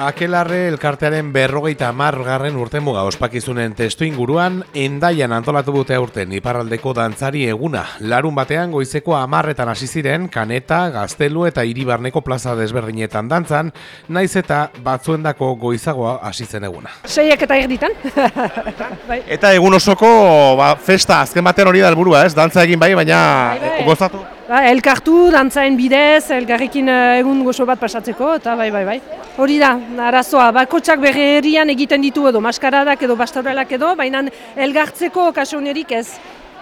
Akelarre elkartearen berrogeita margarren urte muga ospakizunen testu inguruan, endaian antolatu dute aurten iparraldeko dantzari eguna. Larun batean goizeko amarretan hasi ziren kaneta, gaztelu eta iribarneko plaza desberdinetan dantzan, naiz eta batzuendako goizagoa hasi zen eguna. Seiak eta erditan. bai. Eta egun osoko ba, festa azken batean hori da helburua, ez? Dantza egin bai, baina Bai, bai. gozatu. Ba, elkartu, dantzaen bidez, elgarrekin eh, egun gozo bat pasatzeko, eta bai, bai, bai. Hori da, arazoa, bakotxak bere herrian egiten ditu edo, maskaradak edo, bastaurelak edo, baina elgartzeko okasionerik ez.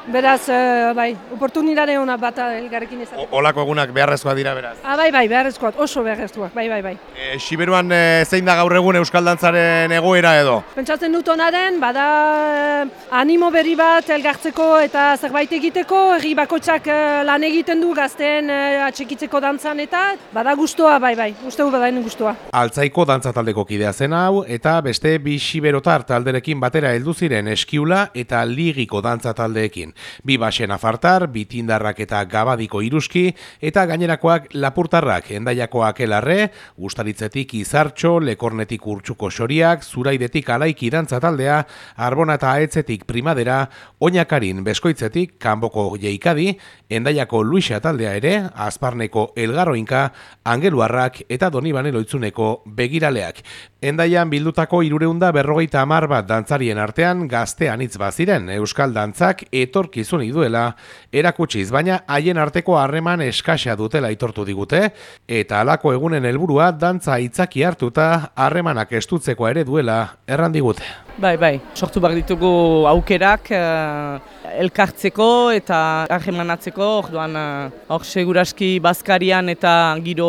Beraz, eh, bai, oportunitate hona bat elgarrekin ez. Olako egunak beharrezkoa dira beraz. Ah, bai, bai, beharrezkoak, oso beharrezkoak, bai, bai, bai. E, Siberuan e, zein da gaur egun Euskal Dantzaren egoera edo? Pentsatzen dut hona den, bada eh, animo berri bat elgartzeko eta zerbait egiteko, herri bakotxak eh, lan egiten du gazteen eh, atxikitzeko dantzan eta bada gustoa, bai, bai, uste du badain gustoa. Altzaiko dantza taldeko kidea zen hau, eta beste bi siberotar talderekin batera heldu ziren eskiula eta ligiko dantza taldeekin. Bi basen afartar, bi tindarrak eta gabadiko iruski, eta gainerakoak lapurtarrak, endaiakoak elarre, ustaritzetik izartxo, lekornetik urtsuko xoriak, zuraidetik alaiki dantza taldea, arbona eta aetzetik primadera, oinakarin beskoitzetik, kanboko jeikadi, endaiako luisa taldea ere, azparneko elgarroinka, angeluarrak eta donibane loitzuneko begiraleak. Endaian bildutako irureunda berrogeita amar bat dantzarien artean gazte anitz baziren, Euskal Dantzak etorkizuni duela erakutsiz, baina haien arteko harreman eskasa dutela aitortu digute, eta halako egunen helburua dantza itzaki hartuta harremanak estutzeko ere duela erran digute. Bai, bai, sortu behar ditugu aukerak eh, elkartzeko eta harremanatzeko, orduan eh, hor seguraski bazkarian eta giro,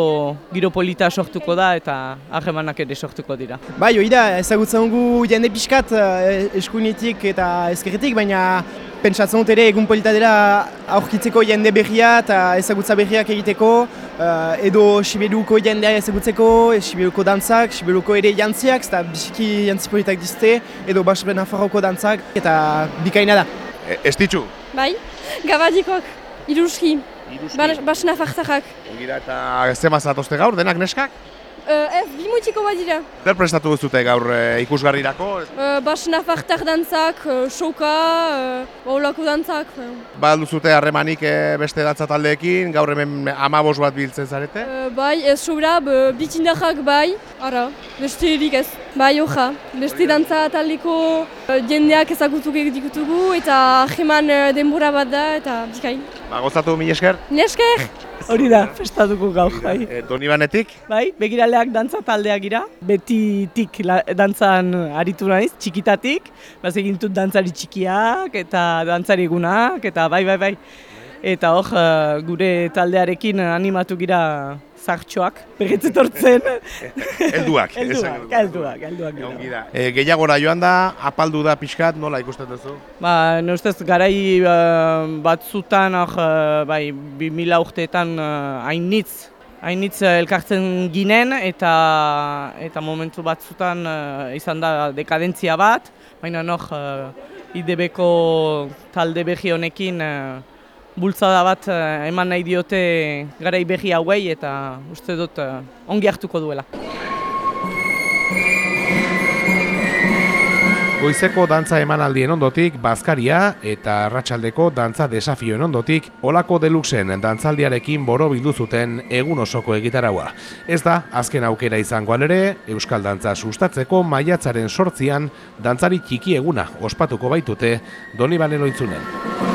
giro polita sortuko da eta harremanak ere sortuko dira. Bai, hori da, ezagutzen dugu jende pixkat eh, eskuinetik eta ezkerretik, baina pentsatzen dut ere egun polita dela aurkitzeko jende berria eta ezagutza berriak egiteko, eh, edo Siberuko jendea ezagutzeko, Siberuko dantzak, Siberuko ere jantziak, eta biziki jantzi politak dizte, edo Basben Nafarroko dantzak, eta bikaina da. E, estitzu? Bai, gabadikoak, iruski, Iruski. bas nafartzakak. Ongira eta zema zatozte gaur, denak neskak? Uh, ez, bi mutiko bat dira. Zer prestatu duzute gaur e, ikusgarrirako? Uh, bas nafartzak dantzak, uh, soka, uh, olako dantzak. Uh, Ba duzute harremanik e, beste dantza taldeekin, gaur hemen amabos bat biltzen zarete? bai, ez sobra, bitindarrak bai, ara, beste erik ez. Bai, hoja, beste dantza taldeko uh, jendeak ezagutuk ditugu eta jeman uh, denbora bat da eta bikai. Ba, gozatu mi esker? Nesker! Hori da, festatuko gaur, bai. E, Donibanetik? Bai, begiraleak dantza taldeak gira, betitik la, dantzan aritu naiz, txikitatik, baz egin dut dantzari txikiak eta dantzari egunak, eta bai, bai, bai. Eta hor, eh, gure taldearekin animatu gira zartxoak, berretzetortzen. Helduak, helduak, helduak gira. Ongi da. E, gehiagora joan da, apaldu da pixkat, nola ikusten duzu? Ba, ne ustez, garai eh, batzutan, hor, eh, bai, 2000 urteetan hainitz, hainitz elkartzen ginen eta eta momentu batzutan izan da dekadentzia bat, baina uh, IDB-ko talde berri honekin bultzada bat eh, eman nahi diote garai berri hauei eta uste dut eh, ongi hartuko duela. Goizeko dantza emanaldien ondotik, Bazkaria eta Arratsaldeko dantza desafioen ondotik, Olako Deluxen dantzaldiarekin borobildu zuten egun osoko egitaraua. Ez da, azken aukera izango ere, Euskal Dantza sustatzeko maiatzaren sortzian, dantzari txiki eguna ospatuko baitute Donibane loitzunen.